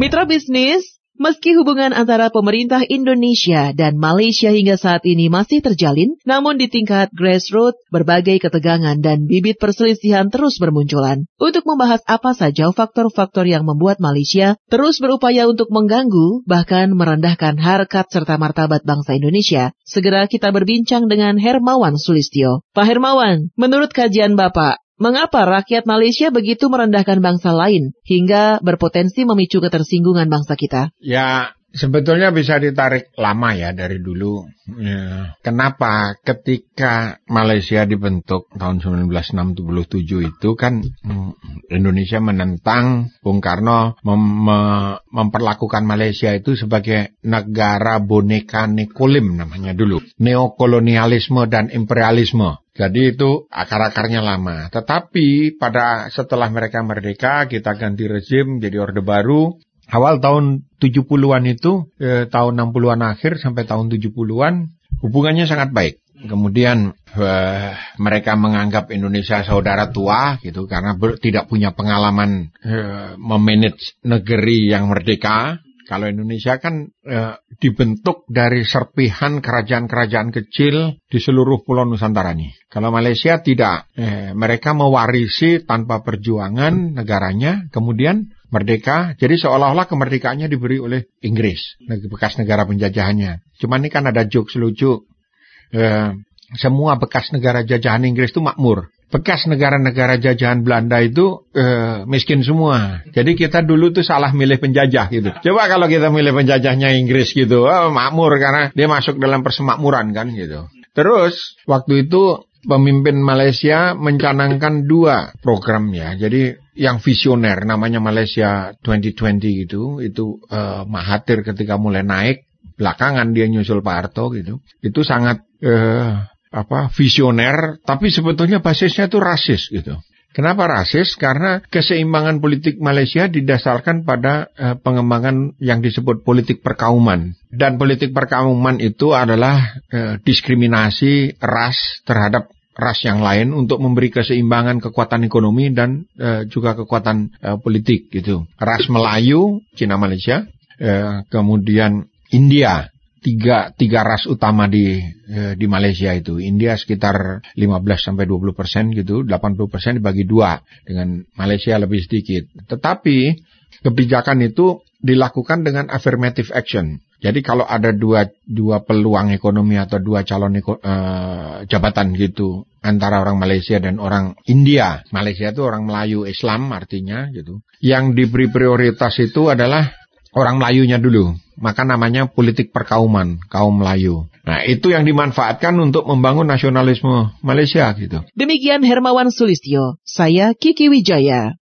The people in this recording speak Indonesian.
Mitra bisnis, Meski hubungan antara pemerintah Indonesia dan Malaysia hingga saat ini masih terjalin, namun di tingkat grassroots, berbagai ketegangan dan bibit perselisihan terus bermunculan. Untuk membahas apa saja faktor-faktor yang membuat Malaysia terus berupaya untuk mengganggu, bahkan merendahkan harkat serta martabat bangsa Indonesia, segera kita berbincang dengan Hermawan Sulistyo. Pak Hermawan, menurut kajian Bapak, Mengapa rakyat Malaysia begitu merendahkan bangsa lain hingga berpotensi memicu ketersinggungan bangsa kita? Ya, sebetulnya bisa ditarik lama ya dari dulu. Ya. Kenapa ketika Malaysia dibentuk tahun 1967 itu kan hmm, Indonesia menentang Bung Karno mem memperlakukan Malaysia itu sebagai negara boneka nekolim namanya dulu. Neokolonialisme dan imperialisme. Jadi itu akar-akarnya lama. Tetapi pada setelah mereka merdeka, kita ganti rezim jadi Orde Baru. Awal tahun 70-an itu, eh, tahun 60-an akhir sampai tahun 70-an, hubungannya sangat baik. Kemudian eh, mereka menganggap Indonesia saudara tua gitu karena ber, tidak punya pengalaman eh, memanage negeri yang merdeka. Kalau Indonesia kan e, dibentuk dari serpihan kerajaan-kerajaan kecil di seluruh pulau Nusantara nih. Kalau Malaysia tidak, e, mereka mewarisi tanpa perjuangan negaranya, kemudian merdeka. Jadi seolah-olah kemerdekaannya diberi oleh Inggris, bekas negara penjajahannya. Cuman ini kan ada jokes lucu. E, semua bekas negara jajahan Inggris itu makmur bekas negara-negara jajahan Belanda itu uh, miskin semua. Jadi kita dulu tuh salah milih penjajah gitu. Coba kalau kita milih penjajahnya Inggris gitu, oh, makmur karena dia masuk dalam persemakmuran kan gitu. Terus waktu itu pemimpin Malaysia mencanangkan dua program ya. Jadi yang visioner namanya Malaysia 2020 gitu, itu uh, Mahathir ketika mulai naik belakangan dia nyusul Pak Harto gitu. Itu sangat uh, apa visioner, tapi sebetulnya basisnya itu rasis gitu. Kenapa rasis? Karena keseimbangan politik Malaysia didasarkan pada uh, pengembangan yang disebut politik perkauman. Dan politik perkauman itu adalah uh, diskriminasi ras terhadap ras yang lain untuk memberi keseimbangan kekuatan ekonomi dan uh, juga kekuatan uh, politik gitu. Ras Melayu, Cina Malaysia, uh, kemudian India tiga tiga ras utama di eh, di Malaysia itu. India sekitar 15 sampai 20 persen gitu, 80 persen dibagi dua dengan Malaysia lebih sedikit. Tetapi kebijakan itu dilakukan dengan affirmative action. Jadi kalau ada dua dua peluang ekonomi atau dua calon uh, jabatan gitu antara orang Malaysia dan orang India, Malaysia itu orang Melayu Islam artinya gitu. Yang diberi prioritas itu adalah orang Melayunya dulu. Maka namanya politik perkauman, kaum Melayu. Nah, itu yang dimanfaatkan untuk membangun nasionalisme Malaysia gitu. Demikian Hermawan Sulistyo, saya Kiki Wijaya.